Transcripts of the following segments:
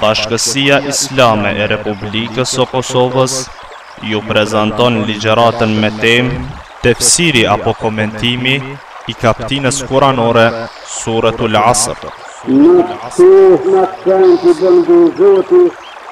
Bashkësia Islame e Republikës së Kosovës ju prezanton ligjëratën me temë Tefsiri apo komentimi i kaptinës kuranore Suretul Asr. Në kohë në kënd u betu Zoti,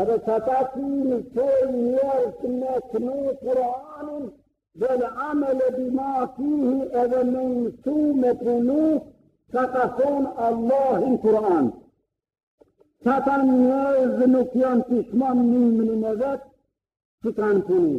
Edhe që ta ti mësoj njerëz me knu Kur'an vel amelu bima fihi edhe me mësu me punu çka ka thonë Allahi n' Kur'an. Se ata njerëz nuk janë pishman një mëni me vetë që kanë punu.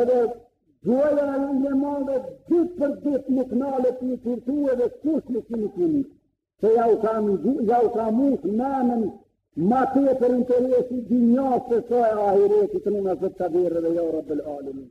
Edhe duaja e ulemave ditë për ditë në knale të një kurtu edhe kush në që në kuni. Se ja u ka mësu, ja u ka më të menën, ma të e për interesi dynjasë se e ahiretit në në zëtë të dhe dhe ja rabbel alemin.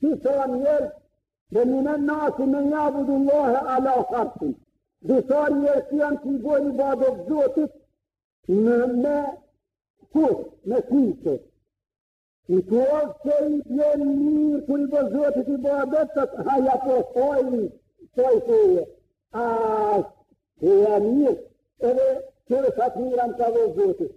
Disa njerëz, ve minen-nasi men ja'budullahe ala harfin. Disa njerëz janë që i bojnë ibadet Zotit në me kusht, me kushte. Në qoftë se i vjen mirë kur i bojnë Zotit ibadet haja po sojnë, sojnë sojnë. A, që e mirë, edhe që e fatë mirë amë të dhe Zotit.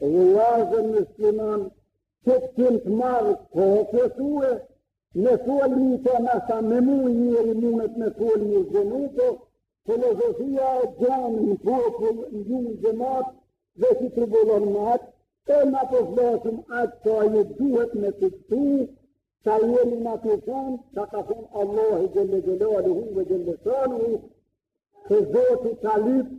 Vëllazën muslimanë, që të kim të marrë të të suë, me folë një të nasa me mu njeri mundet me folë një gjenutë, filozofia e gjenë në popull në një një xhemat dhe që të bëllon në atë, e në të zlesëm atë që aje duhet me të të tu, që aje në në të zonë, që ka thonë Allahi xhel-le xhelaluhu ve xhel-le shanuhu, që Zoti të lypë,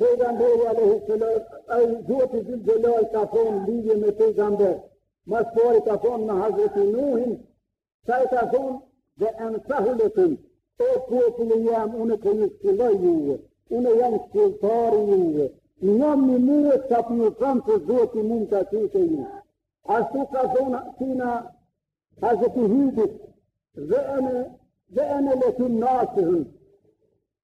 Pejgamberi Alejhi Selam, ai Zoti xhel-le xhelal ka thonë lidhje me Pejgamber. Ma s'pari ka thonë në Hazreti Nuhin, se ai ka thonë ve ensahu lekum, o populli jem, unë ju këshilloj juve, unë jam këshilltari juve, në jam një mure që apë një thamë që Zoti mu m'ka çu te ju. Ashtu ka thonë tina Hazreti Hudit, ve ene, ve ene lekum nasihun,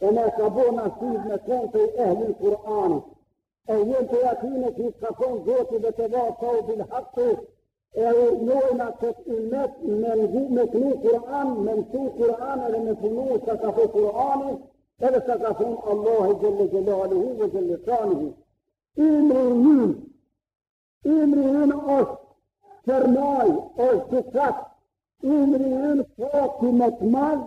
E ne ka bo në asyjt me konë të i ehlin Kur'anit. E jenë të jatine që i të kakon goti dhe të dhe të u bil haqë, e u nojnë atë të imet me ngu me të një Kur'an, me në të Kur'an edhe me punu sa ka fo Kur'anit, edhe sa ka fun Allah i gjellë gjellë alihu dhe gjellë shani hu. Imri i njën, imri i njën është përmaj, është dukat, imri i njën fati me të madhë,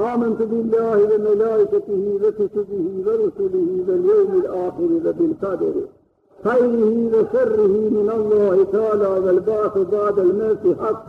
آمنت بالله وملائكته وكتبه ورسله واليوم الآخر وبالقدر خيره وشره من الله تعالى والبعث بعد الموت حق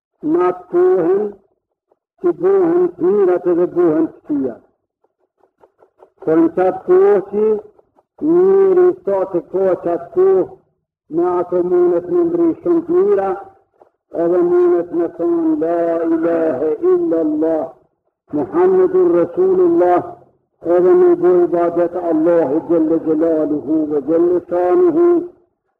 në atë kohën që buhen të mirat edhe buhen të kqija. Por në qatë kohë që njeri sa të ko qatë kohë me ato mundet me mrri shumë të mira, edhe mundet me thonë La ilahe illa Allah, Muhammedur Rasulullah, edhe me bo ibadet Allahu xhelle xhelaluhu ve xhelle shanuhu,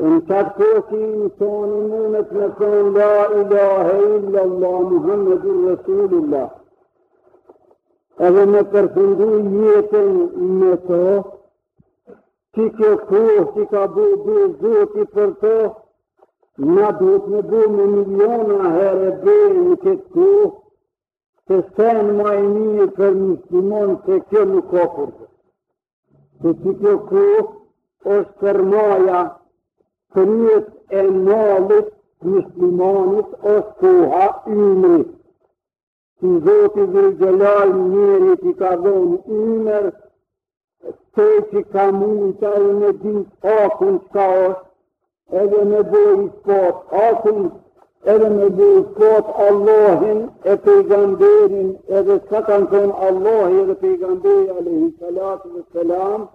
Në qatë kohë që insani mundet me thonë la ilahe illa Allah, Muhammedur Rasulullah. Edhe me përfundu jetën me to, që kjo kohë që ka bu be zoti për to, na duhet me bu me miliona herë be në këtë kohë, se sen ma i mirë për muslimon se kjo nuk ka për të. se që kjo kohë është sermaja kryet e mallit muslimanit është koha ymrit. Që zoti dhul xhelal njerit i ka dhonë ymër, se që ka mujt e me ditë hakun çka është, Edhe me bo ispat hakun, edhe me bo ispat Allahin e pejgamberin, edhe çka kanë thonë Allahi edhe pejgamberi Alejhi Salatu ve Selam,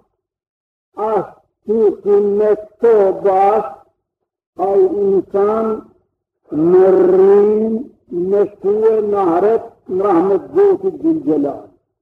ashtu si me të bashkë, ai insan mërrin me shkue në ahiret në rahmet zotit dhul xhelal.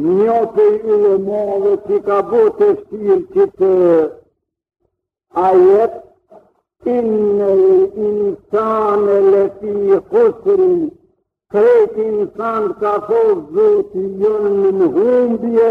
Një prej ulemave që ka bo tefsir qët ajet, innel insane lefi husr, krejt insanët ka thonë zoti jonë në humbje,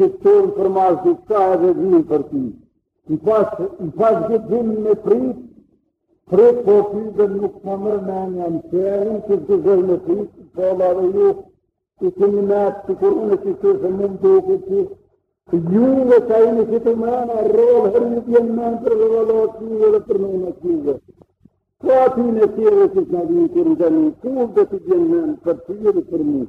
që të tonë për ma zhë të edhe dhjën për ti. I pas, i pas gjithim me prit, prit po ty dhe nuk më mërë me një në qerin që të zhërë me prit, të ola dhe ju, që të një natë të kur unë që të zhë mund të uke që, ju dhe ka i në që të më anë, rrëllë herë një të jenë mënë për dhe dhe dhe dhe dhe për në në që dhe. Ka ty në qerin që të në dhjën të rrëllë, kur dhe të jenë mënë për të jenë për në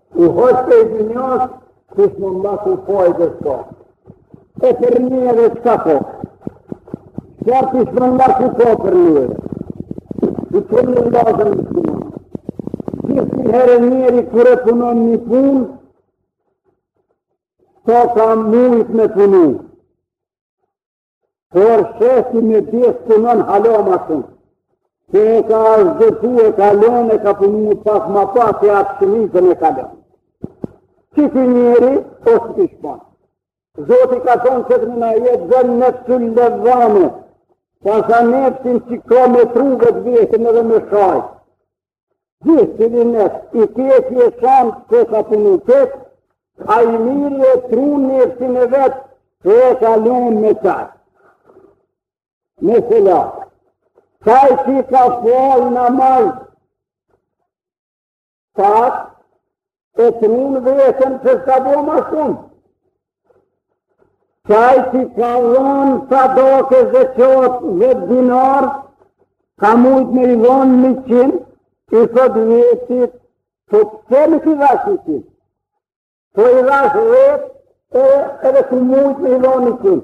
U hoq prej dynjas, kush më më ku po e dhe shko. E për një e dhe shka po. Shka kush më më ku po për një e dhe. I të një më dhe në shkuma. Gjithë një herë njeri kur e punon një punë, sa ka mujt me punu. Por shesi me besë punon hala ma shumë. Se e ka ashtëtu e kalon e ka punu pak ma pak e atë shumicën e kalon. Që ky njeri osht pishman. Zoti ka thonë që n'atë jetë ve nefsil levvame, pasha nefsin që ka me tru vetveten edhe me sha. Gjithë të një nësë, i tje që e shamë që ka të një tëtë, a i mirë e trunë një e si në vetë, që e ka lënë me qarë. Me se la, qaj që i ka falë në majë, qaj, e trun veten pse s'ka bo ma shumë. Qaj që ka dhonë sadakë dhe qoftë dhetë dinarë, ka mujtë me i dhonë njëqind, i thot vetit, po pse nuk i dhashë njëqind? Po i dhashë dhetë, e edhe tu mujtë me i dhonë njëqind.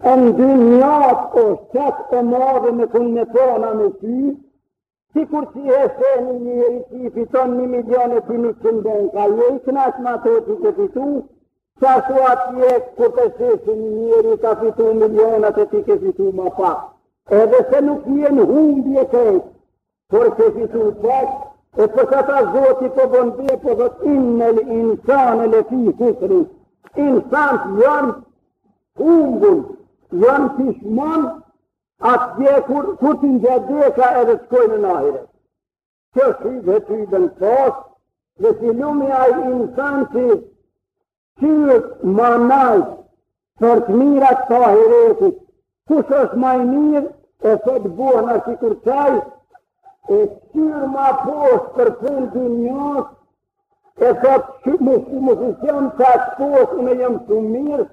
E në dynjo osht e madhe me kënë me tona me ty, sikur që e sheh një njeri që i fiton një milion e ti njëqind, s'je i kënaq me ato që ke fitu, qashtu atje kur ti e sheh që një njeri ka fitu milionat e ti ke fitu ma pak. Edhe pse nuk je n'humbje ti Por ke fitu pak, e për qata Zoti po bon be, po thot innel insane le fi husr. Insant janë humbun, janë pishman, atje kur, kur t'vjen vdekja edhe shkojnë në ahiret. Kjo shri dhe të i dënë pas, dhe i lumi ai insan që Kqyr ma nalt për të mirat të ahiretit, kush është ma i mirë, e thot t'bohna sikur qaj, e kqyr ma poshtë për punë të dynjos, e thot masi s'jom kaq poshtë, unë jam shumë mirë,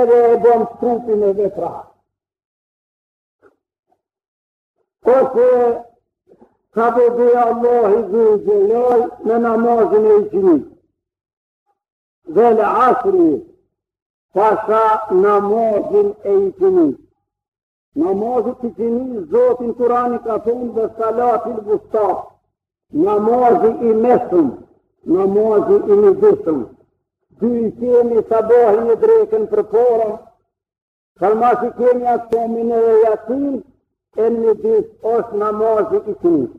edhe e bon trupin me vepra. Ose, ka bo be Allahi dhul-xhelal në namazin e iqinisë. vel asri, pasha namazin e iqinisë. Namazit iqinisë, Zoti n'Kuran i ka thonë ves-salatil vusta, namazi i mesëm, namazi i midisëm. Dy i kemi sabahin e drekën përpara, ka mas i kemi akshamin e jacinë, e n'midis është namazi i iqinisë.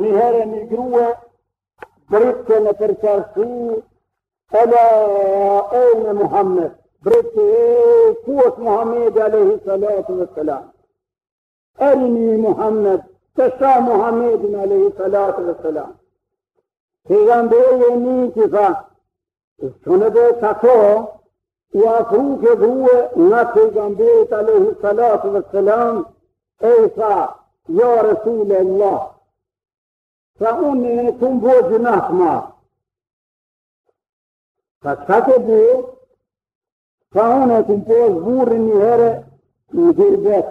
njëherë një grue, britke nëpër çarshi, Ela ejne Muhammed, britke ku është Muhammed, alejhi salatu ve selam. Erini Muhammed, ta shoh Muhammedin, alejhi salatu ve selam. Pejgamberi e niu, i tha, Së në dhe të ko, u afru kjo grue nga Pejgamberi alejhi salatu ve selam, e i tha, ja Resulallah, tha unë e kom bo gjynah t'madh. Tha çka ke bo, tha unë e kom pas burrin një herë në gurbet.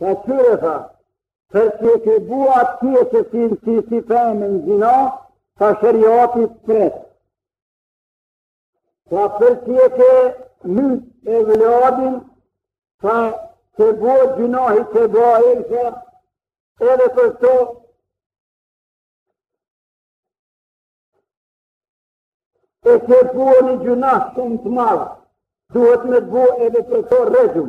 Tha kqyre tha, për që e ke bo ti që si në si si femën zina, tha sheriati të pret. Tha për që e ke myt evladin, tha ke bo gjynah, ke bo e lëshë, edhe për to e ke bo një gjynah shumë të madh, duhet me t'u bo edhe për to rexhm.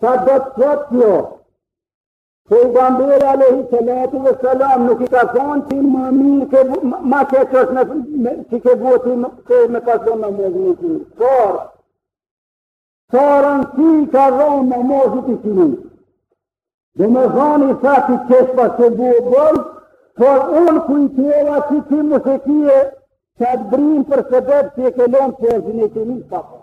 Sa do të thotë kjo? Po i gamberi a lehi se leti dhe selam nuk i ka thonë që më mirë ke ma që që është me që ke bua që më që me ka thonë me mozë një që por sa rëndësi ka dhonë me mozë të që një dhe me thonë i sa që që është pas që bua bërë por unë ku i që e la që që më se kje që atë brinë për së bërë që e ke lonë që e zhine që një pa po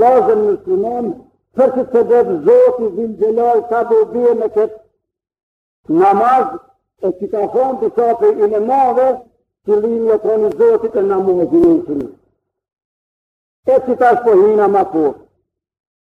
Lazën në Simon, për që të bëtë zotë i zinë gjelaj, ka do bje me këtë namaz, e që ka thonë të qatë i në madhe, që linë e të në zotë i të namazin e në të në. E që ta shpohina ma po.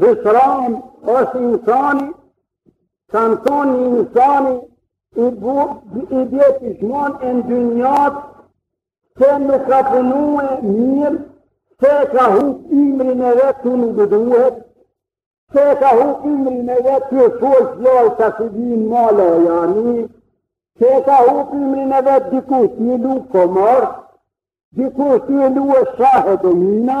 Hysran është insani, kanë thonë që insani, i bje pishmon e në dynja, që nuk ka punue mirë, se e ka hup ymrin e vet ku nuk duhet, se e ka hup ymrin e vet tuj fol fjalë që s'vyjnë, malajani, se e ka hup ymrin e vet dikush tuj lujt kumor, dikush tuj lujt shah e domina,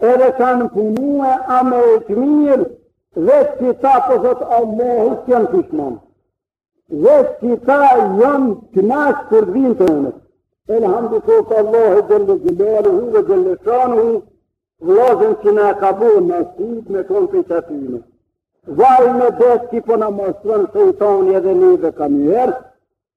Edhe kanë punue amel të mirë, veç qëta po thotë Allahu s'janë pishmon. Veç qëta janë të nashë për dhvinë të unë. Elhamdu koftë Allahu xhel-le xhelaluhu ve xhel-le shanuhu, vllazën që na ka bo nasip me konë prej qëtyne. Vaj medet që po na mashtron shejtoni edhe neve ka njëherë,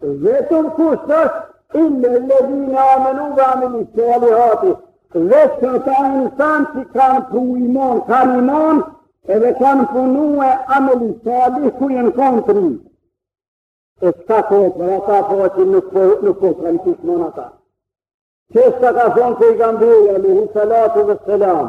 Vetëm kush s'është, il-lel-ledhine amenu ve amilus-salihati, veç ata insan që kanë pru imon, kanë imon, edhe kanë punue amelus-salih ku jenë konë të ri. E qëta po, për ata po që nuk po, nuk po, bien pishmon ata. Qështu ka thonë Pejgamberi, alejhi salatu ve selam,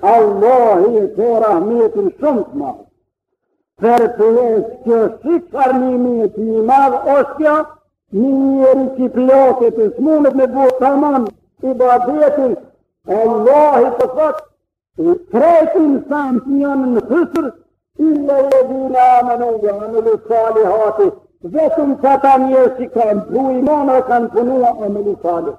Allahi e ka rahmetin shumë të madh. Për të e së kjo si farnimi e të një madhë, është kjo një njeri që plaket e s'munet me bërë tamam ibadetin, Allahi po thotë, krejt insanët janë në husër, il-la ledhina amenu ue amilu salihati, vetëm se ata njerëz që kanë pru iman e kanë punu amel salih.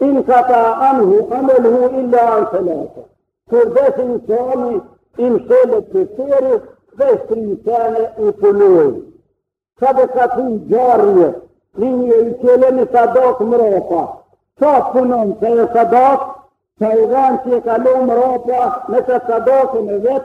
Inkata anhu ameluhu illa an thalatha. Kur des insani, i mshelet tefteri, veç tri sene i punojnë. Sadekatun xharije, një njeri që len një sadak mrapa. Sa punon te e sadak, sa i dhanë që e ka lon mrapa, nëse sadakën e vet,